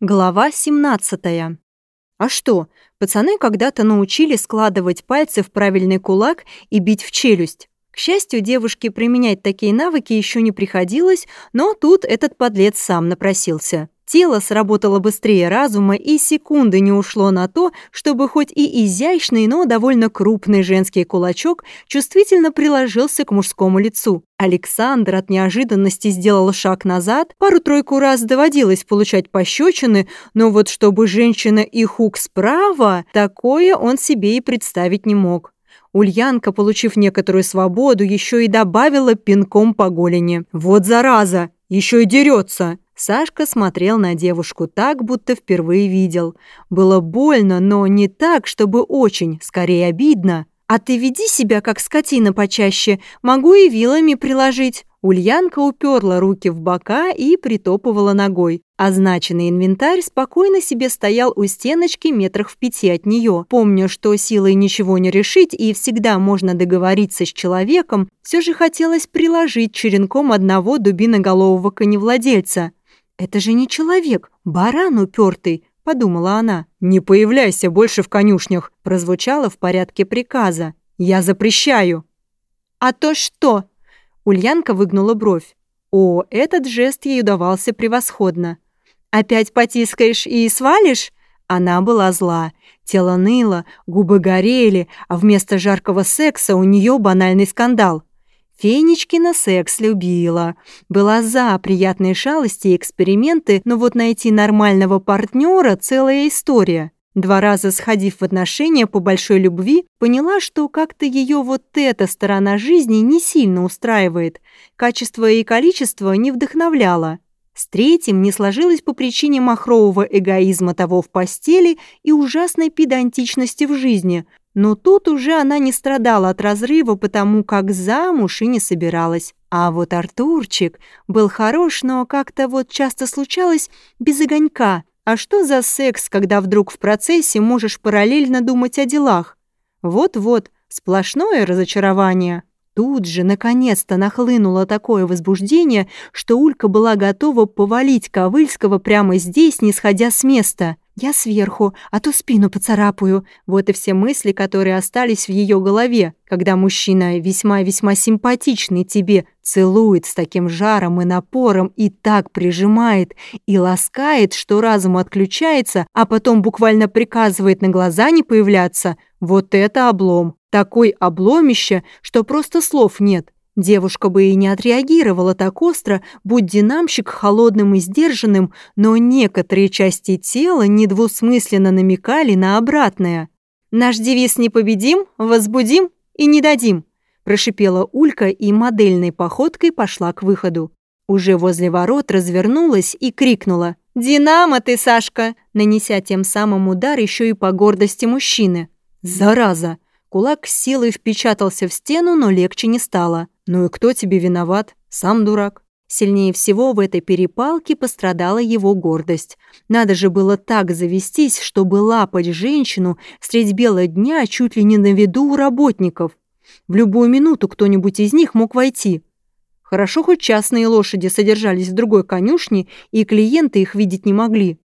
Глава 17. А что, пацаны когда-то научили складывать пальцы в правильный кулак и бить в челюсть. К счастью, девушке применять такие навыки еще не приходилось, но тут этот подлец сам напросился. Тело сработало быстрее разума, и секунды не ушло на то, чтобы хоть и изящный, но довольно крупный женский кулачок чувствительно приложился к мужскому лицу. Александр от неожиданности сделал шаг назад, пару-тройку раз доводилось получать пощечины, но вот чтобы женщина и хук справа, такое он себе и представить не мог. Ульянка, получив некоторую свободу, еще и добавила пинком по голени. «Вот зараза! Еще и дерется!» Сашка смотрел на девушку так, будто впервые видел. Было больно, но не так, чтобы очень, скорее обидно. «А ты веди себя, как скотина почаще, могу и вилами приложить». Ульянка уперла руки в бока и притопывала ногой. Означенный инвентарь спокойно себе стоял у стеночки метрах в пяти от нее. Помня, что силой ничего не решить и всегда можно договориться с человеком, все же хотелось приложить черенком одного дубиноголового коневладельца. «Это же не человек, баран упертый», — подумала она. «Не появляйся больше в конюшнях», — прозвучало в порядке приказа. «Я запрещаю». «А то что?» Ульянка выгнула бровь. О, этот жест ей удавался превосходно. «Опять потискаешь и свалишь?» Она была зла. Тело ныло, губы горели, а вместо жаркого секса у нее банальный скандал. Фенечкина секс любила. Была за приятные шалости и эксперименты, но вот найти нормального партнера – целая история. Два раза сходив в отношения по большой любви, поняла, что как-то ее вот эта сторона жизни не сильно устраивает. Качество и количество не вдохновляло. С третьим не сложилось по причине махрового эгоизма того в постели и ужасной педантичности в жизни – но тут уже она не страдала от разрыва, потому как замуж и не собиралась. А вот Артурчик был хорош, но как-то вот часто случалось без огонька. А что за секс, когда вдруг в процессе можешь параллельно думать о делах? Вот-вот, сплошное разочарование. Тут же, наконец-то, нахлынуло такое возбуждение, что Улька была готова повалить Ковыльского прямо здесь, не сходя с места – «Я сверху, а то спину поцарапаю». Вот и все мысли, которые остались в ее голове, когда мужчина весьма-весьма симпатичный тебе целует с таким жаром и напором и так прижимает и ласкает, что разум отключается, а потом буквально приказывает на глаза не появляться. Вот это облом. Такой обломище, что просто слов нет. Девушка бы и не отреагировала так остро, будь динамщик холодным и сдержанным, но некоторые части тела недвусмысленно намекали на обратное. «Наш девиз «Не победим, возбудим и не дадим», прошипела Улька и модельной походкой пошла к выходу. Уже возле ворот развернулась и крикнула «Динамо ты, Сашка!», нанеся тем самым удар еще и по гордости мужчины. «Зараза!» Кулак силой впечатался в стену, но легче не стало. «Ну и кто тебе виноват? Сам дурак». Сильнее всего в этой перепалке пострадала его гордость. Надо же было так завестись, чтобы лапать женщину средь бела дня чуть ли не на виду у работников. В любую минуту кто-нибудь из них мог войти. Хорошо, хоть частные лошади содержались в другой конюшне, и клиенты их видеть не могли.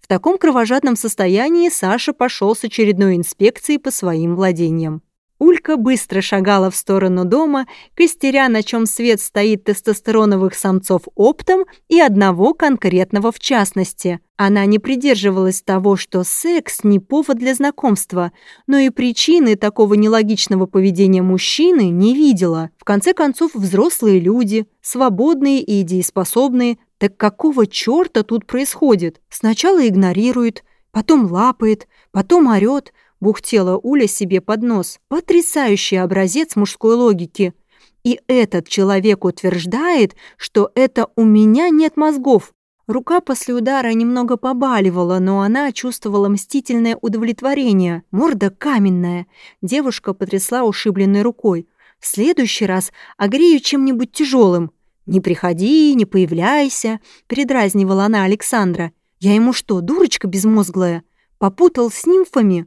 В таком кровожадном состоянии Саша пошел с очередной инспекцией по своим владениям. Улька быстро шагала в сторону дома, костеря, на чем свет стоит тестостероновых самцов оптом и одного конкретного в частности. Она не придерживалась того, что секс не повод для знакомства, но и причины такого нелогичного поведения мужчины не видела. В конце концов, взрослые люди, свободные и дееспособные, так какого черта тут происходит? Сначала игнорирует, потом лапает, потом орёт, бухтела Уля себе под нос. Потрясающий образец мужской логики. И этот человек утверждает, что это у меня нет мозгов. Рука после удара немного побаливала, но она чувствовала мстительное удовлетворение. Морда каменная. Девушка потрясла ушибленной рукой. В следующий раз огрею чем-нибудь тяжелым. «Не приходи, не появляйся», — передразнивала она Александра. «Я ему что, дурочка безмозглая? Попутал с нимфами?»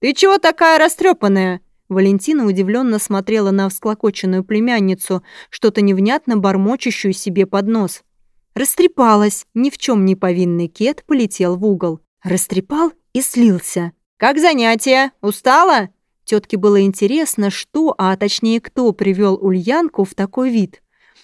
«Ты чего такая растрепанная?» Валентина удивленно смотрела на всклокоченную племянницу, что-то невнятно бормочущую себе под нос. Растрепалась. Ни в чем не повинный кет полетел в угол. Растрепал и слился. «Как занятие? Устала?» Тетке было интересно, что, а точнее кто привел Ульянку в такой вид.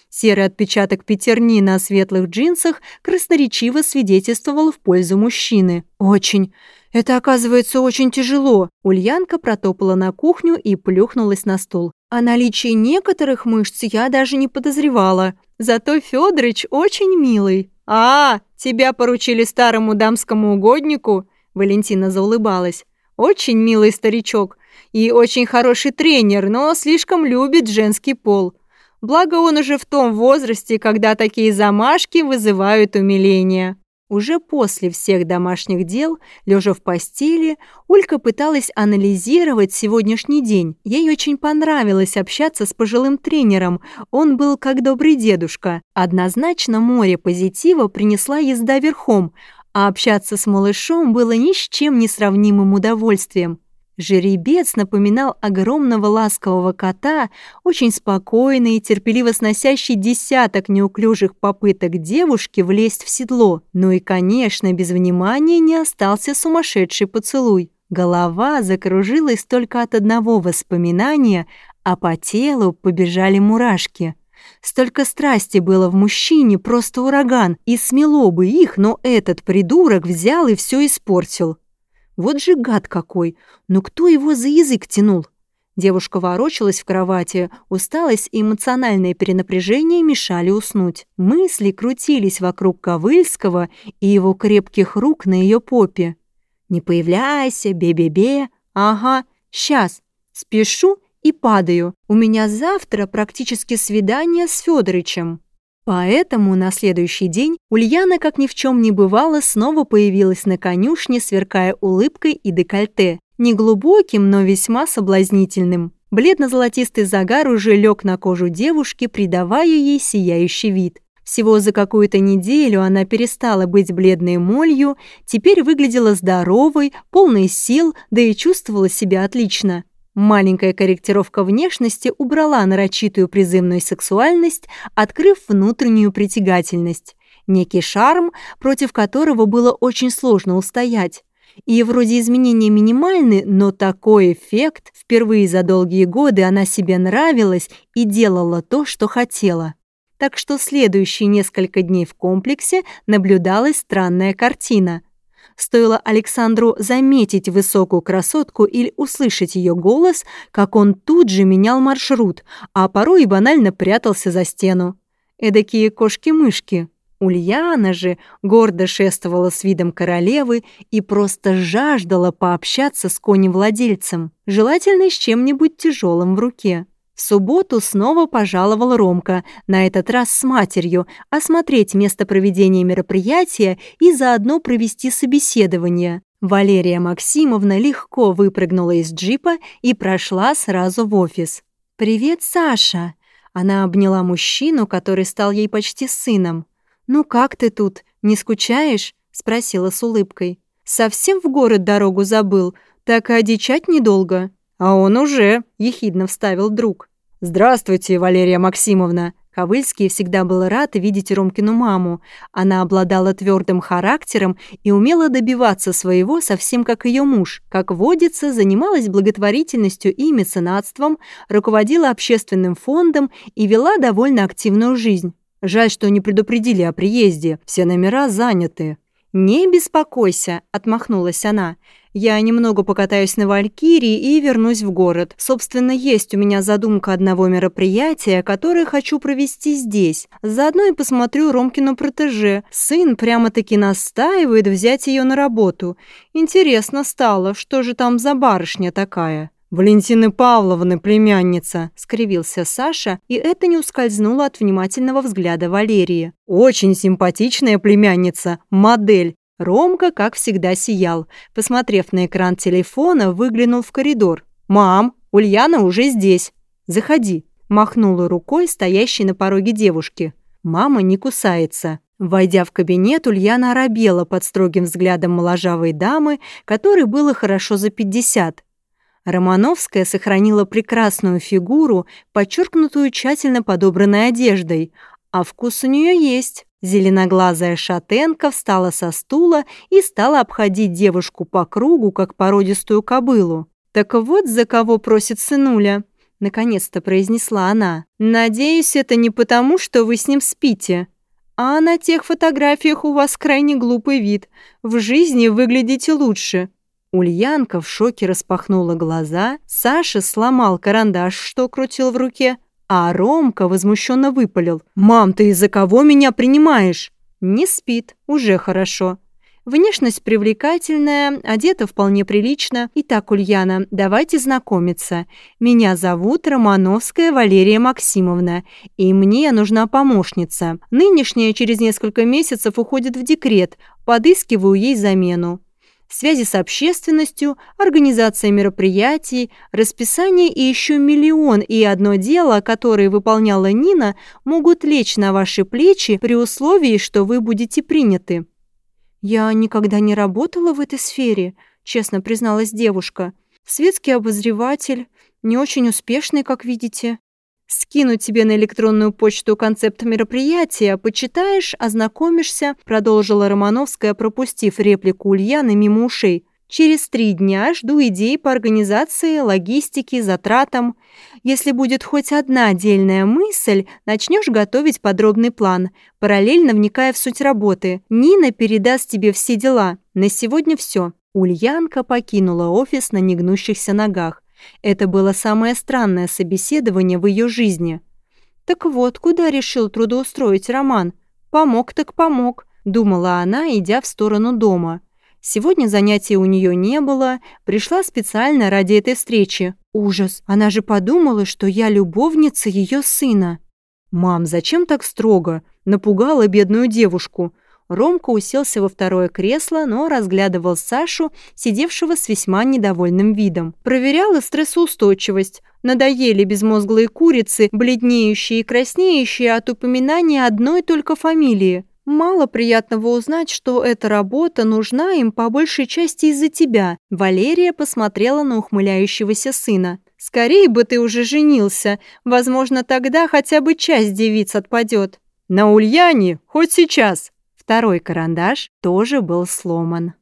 Серый отпечаток пятерни на светлых джинсах красноречиво свидетельствовал в пользу мужчины. «Очень. Это, оказывается, очень тяжело». Ульянка протопала на кухню и плюхнулась на стол. О наличии некоторых мышц я даже не подозревала. Зато Федорович очень милый. «А, тебя поручили старому дамскому угоднику?» Валентина заулыбалась. «Очень милый старичок и очень хороший тренер, но слишком любит женский пол. Благо он уже в том возрасте, когда такие замашки вызывают умиление». Уже после всех домашних дел, лежа в постели, Улька пыталась анализировать сегодняшний день. Ей очень понравилось общаться с пожилым тренером, он был как добрый дедушка. Однозначно море позитива принесла езда верхом, а общаться с малышом было ни с чем не сравнимым удовольствием. Жеребец напоминал огромного ласкового кота, очень спокойный и терпеливо сносящий десяток неуклюжих попыток девушки влезть в седло. Ну и, конечно, без внимания не остался сумасшедший поцелуй. Голова закружилась только от одного воспоминания, а по телу побежали мурашки. Столько страсти было в мужчине, просто ураган, и смело бы их, но этот придурок взял и все испортил. Вот же гад какой! Ну кто его за язык тянул? Девушка ворочалась в кровати, усталость и эмоциональное перенапряжение мешали уснуть. Мысли крутились вокруг Ковыльского и его крепких рук на ее попе. «Не появляйся, бе-бе-бе. Ага, сейчас. Спешу и падаю. У меня завтра практически свидание с Федорычем. Поэтому на следующий день Ульяна, как ни в чем не бывало, снова появилась на конюшне, сверкая улыбкой и декольте. Неглубоким, но весьма соблазнительным. Бледно-золотистый загар уже лег на кожу девушки, придавая ей сияющий вид. Всего за какую-то неделю она перестала быть бледной молью, теперь выглядела здоровой, полной сил, да и чувствовала себя отлично. Маленькая корректировка внешности убрала нарочитую призывную сексуальность, открыв внутреннюю притягательность. Некий шарм, против которого было очень сложно устоять. И вроде изменения минимальны, но такой эффект, впервые за долгие годы она себе нравилась и делала то, что хотела. Так что следующие несколько дней в комплексе наблюдалась странная картина – Стоило Александру заметить высокую красотку или услышать ее голос, как он тут же менял маршрут, а порой и банально прятался за стену. Эдакие кошки-мышки. Ульяна же гордо шествовала с видом королевы и просто жаждала пообщаться с конем-владельцем, желательно с чем-нибудь тяжелым в руке. В субботу снова пожаловал Ромка, на этот раз с матерью, осмотреть место проведения мероприятия и заодно провести собеседование. Валерия Максимовна легко выпрыгнула из джипа и прошла сразу в офис. «Привет, Саша!» Она обняла мужчину, который стал ей почти сыном. «Ну как ты тут? Не скучаешь?» — спросила с улыбкой. «Совсем в город дорогу забыл? Так и одичать недолго?» «А он уже», — ехидно вставил друг. «Здравствуйте, Валерия Максимовна». Ковыльский всегда был рад видеть Ромкину маму. Она обладала твердым характером и умела добиваться своего, совсем как ее муж. Как водится, занималась благотворительностью и меценатством, руководила общественным фондом и вела довольно активную жизнь. Жаль, что не предупредили о приезде, все номера заняты. «Не беспокойся», — отмахнулась она. «Я немного покатаюсь на Валькирии и вернусь в город. Собственно, есть у меня задумка одного мероприятия, которое хочу провести здесь. Заодно и посмотрю Ромкину протеже. Сын прямо-таки настаивает взять ее на работу. Интересно стало, что же там за барышня такая?» «Валентины Павловны, племянница», — скривился Саша, и это не ускользнуло от внимательного взгляда Валерии. «Очень симпатичная племянница, модель». Ромка, как всегда, сиял. Посмотрев на экран телефона, выглянул в коридор. «Мам, Ульяна уже здесь. Заходи», — махнула рукой стоящей на пороге девушки. «Мама не кусается». Войдя в кабинет, Ульяна оробела под строгим взглядом моложавой дамы, которой было хорошо за пятьдесят. Романовская сохранила прекрасную фигуру, подчеркнутую тщательно подобранной одеждой, А вкус у нее есть. Зеленоглазая шатенка встала со стула и стала обходить девушку по кругу, как породистую кобылу. «Так вот за кого просит сынуля», — наконец-то произнесла она. «Надеюсь, это не потому, что вы с ним спите. А на тех фотографиях у вас крайне глупый вид. В жизни выглядите лучше». Ульянка в шоке распахнула глаза, Саша сломал карандаш, что крутил в руке, а Ромка возмущенно выпалил. «Мам, ты из-за кого меня принимаешь?» «Не спит, уже хорошо». Внешность привлекательная, одета вполне прилично. Итак, Ульяна, давайте знакомиться. Меня зовут Романовская Валерия Максимовна, и мне нужна помощница. Нынешняя через несколько месяцев уходит в декрет, подыскиваю ей замену связи с общественностью, организация мероприятий, расписание и еще миллион и одно дело, которые выполняла Нина, могут лечь на ваши плечи при условии, что вы будете приняты. «Я никогда не работала в этой сфере», — честно призналась девушка. «Светский обозреватель, не очень успешный, как видите». Скину тебе на электронную почту концепт мероприятия, почитаешь, ознакомишься», продолжила Романовская, пропустив реплику Ульяны мимо ушей. «Через три дня жду идей по организации, логистике, затратам. Если будет хоть одна отдельная мысль, начнешь готовить подробный план, параллельно вникая в суть работы. Нина передаст тебе все дела. На сегодня все». Ульянка покинула офис на негнущихся ногах. Это было самое странное собеседование в ее жизни. «Так вот, куда решил трудоустроить Роман? Помог так помог», — думала она, идя в сторону дома. Сегодня занятия у нее не было, пришла специально ради этой встречи. Ужас, она же подумала, что я любовница ее сына. «Мам, зачем так строго?» Напугала бедную девушку. Ромка уселся во второе кресло, но разглядывал Сашу, сидевшего с весьма недовольным видом. Проверяла стрессоустойчивость. Надоели безмозглые курицы, бледнеющие и краснеющие от упоминания одной только фамилии. Мало приятного узнать, что эта работа нужна им по большей части из-за тебя. Валерия посмотрела на ухмыляющегося сына. Скорее бы ты уже женился. Возможно, тогда хотя бы часть девиц отпадет. На Ульяне хоть сейчас. Второй карандаш тоже был сломан.